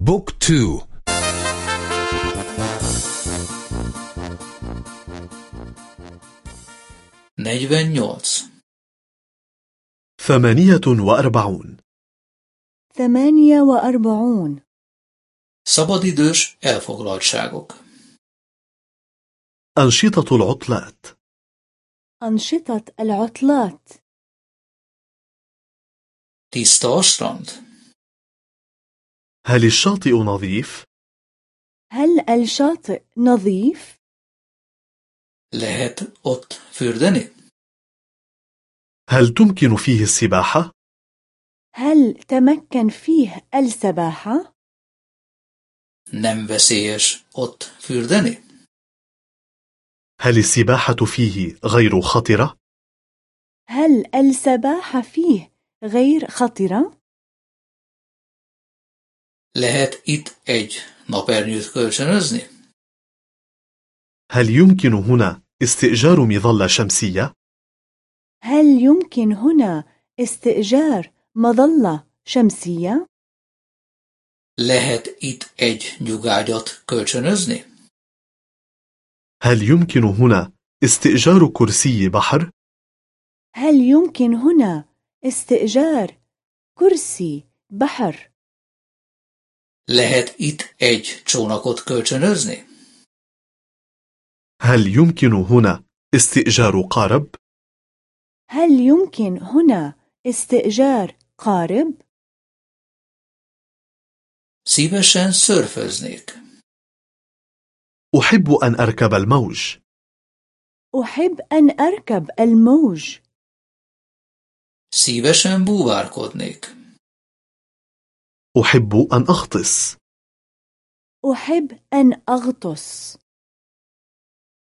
Book two. نيوز. ثمانية وأربعون. ثمانية وأربعون. Szabadidős elfoglaltságok أنشطة العطلات. أنشطة العطلات. A strand. هل الشاطئ نظيف؟ هل الشاطئ نظيف؟ Lehet ott fürdeni? هل تمكن فيه السباحة؟ هل تمكن فيه السباحة؟ Nem veszélyes ott fürdeni? هل السباحة فيه غير خطرة؟ هل السباحة فيه غير خطرة؟ Lehet itt egy napernyőt kölcsönözni? هل يمكن هنا استئجار مظلة شمسية؟ هل يمكن هنا استئجار مظلة شمسية؟ Lehet itt egy nyugágyat kölcsönözni? هل يمكن هنا استئجار كرسي بحر؟ هل يمكن هنا استئجار كرسي بحر؟ Lehet itt egy csónakot kölcsönözni? هل يمكن هنا استئجار قارب؟ هل يمكن هنا استئجار قارب؟ Szívesen szörföznék. أحب أن أركب الموج. أحب أن أركب الموج. Szívesen búvárkodnék. أحب أن أغطس. أحب أن أغطس.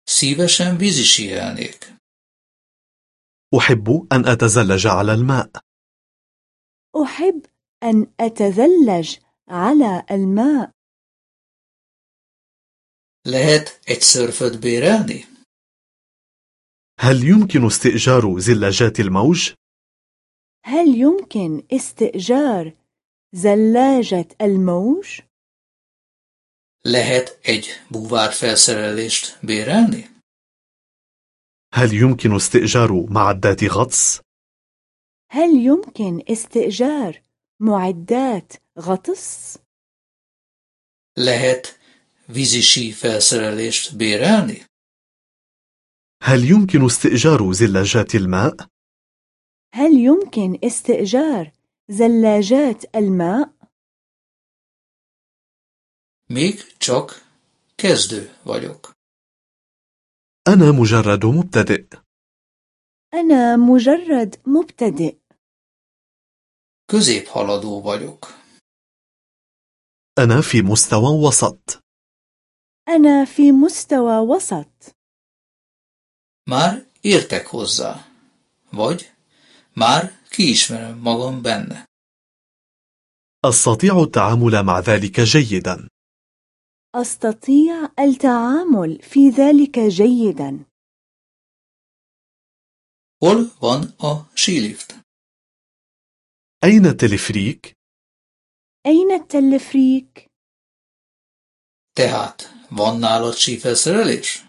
Szívesen vízisíelnék. أحب أن أتزلج على الماء. أحب أن أتزلج على الماء. Lehet egy szörföt bérelni? هل يمكن استئجار زلاجات الموج؟ هل يمكن استئجار زلاجة الموج؟ Lehet egy búvárfelszerelést bérelni? هل يمكن استئجار معدات غطس؟ هل يمكن استئجار معدات غطس؟ Lehet vízisi felszerelést bérelni? هل يمكن استئجار زلاجات الماء؟ هل يمكن استئجار زلاجات الماء؟ Még csak kezdő vagyok. أنا مجرد مبتدئ. أنا مجرد مبتدئ. Középhaladó vagyok. أنا في مستوى وسط. أنا في مستوى وسط. Már értek hozzá. Vagy már kiismerem magam benne. أستطيع التعامل مع ذلك جيدا. أستطيع التعامل في ذلك جيدا. Hol van a sílift? أين التلفريك؟ أين التلفريك؟ Tehát van nálad sífelszerelés?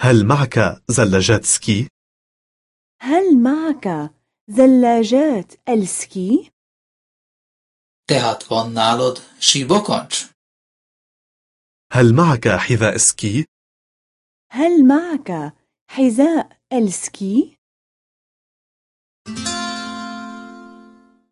هل معك زلاجات سكي؟ هل معك زلاجات السكي؟ Tehát van nálad síbokancs? هل معك حذاء سكي؟ هل معك حذاء السكي؟